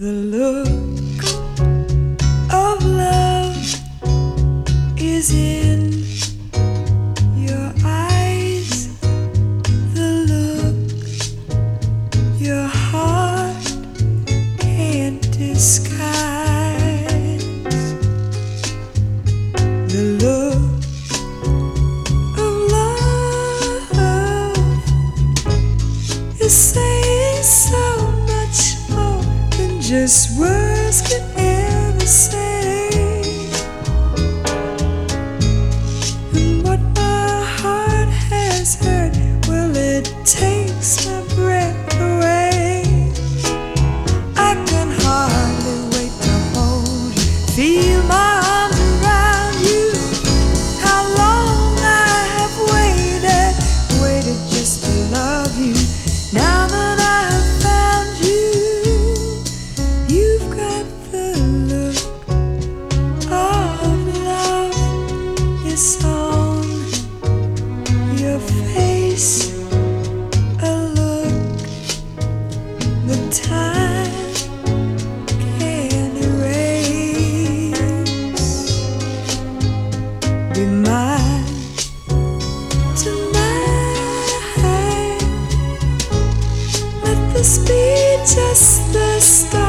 The look of love is in your eyes. The look your heart can't disguise. The look of love is saying just could your face, a look the time can erase. Be mine tonight. Let this be just the start.